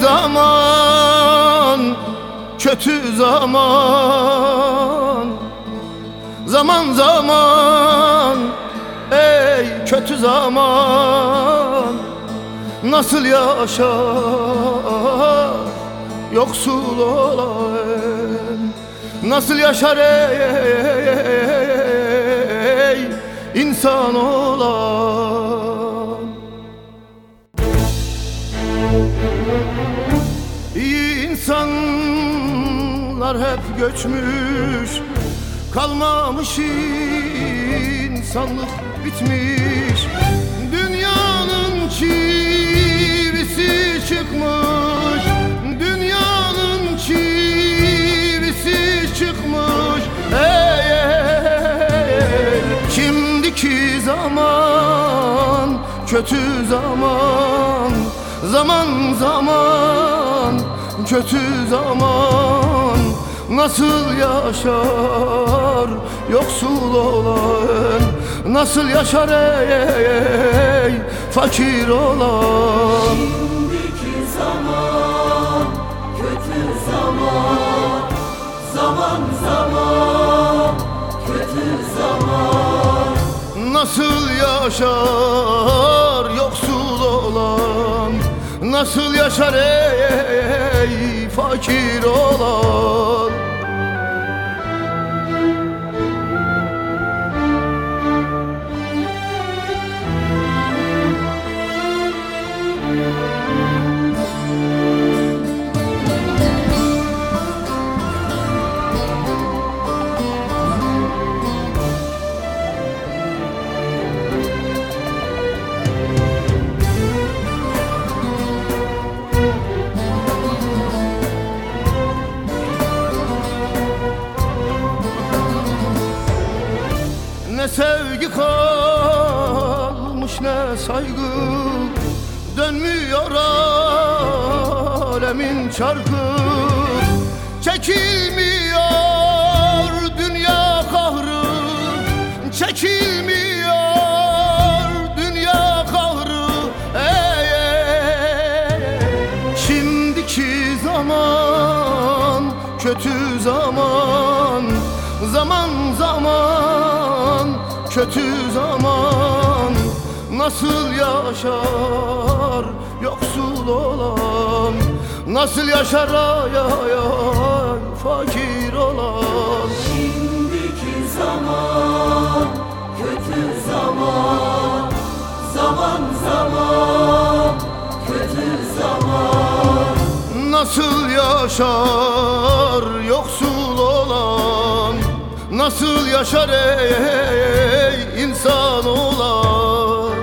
zaman kötü zaman Zaman zaman ey kötü zaman Nasıl yaşar yoksul olan Nasıl yaşar ey insan olan insanlar hep göçmüş Kalmamış insanlık bitmiş. Dünyanın çivisi çıkmış Dünyanın çivisi çıkmış. Ey, ey, ey. Şimdiki zaman kötü zaman Zaman zaman kötü zaman Nasıl yaşar? Yoksul olan Nasıl yaşar ey, ey, ey fakir olan? Şimdiki zaman kötü zaman Zaman zaman kötü zaman. Nasıl yaşar Nasıl yaşar ey, ey fakir olan Ne sevgi kalmış ne saygı. Dönmüyor alemin çarkı. Çekilmiyor dünya kahrı. Çekilmiyor dünya kahrı. Ey, ey, ey. Şimdiki zaman kötü zaman Zaman zaman kötü zaman. Nasıl yaşar yoksul olan? Nasıl yaşar ay ay ay fakir olan? Şimdiki zaman kötü zaman. Zaman zaman kötü zaman. Nasıl yaşar yoksul olan Nasıl yaşar ey, insan olan?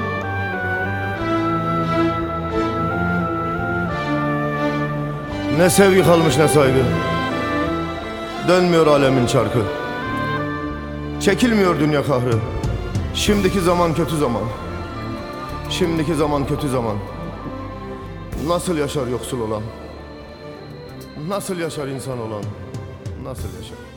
Ne sevgi kalmış ne saygı. Dönmüyor alemin çarkı. Çekilmiyor dünya kahrı. Şimdiki zaman kötü zaman. Şimdiki zaman kötü zaman. Nasıl yaşar yoksul olan? Nasıl yaşar insan olan? Nasıl yaşar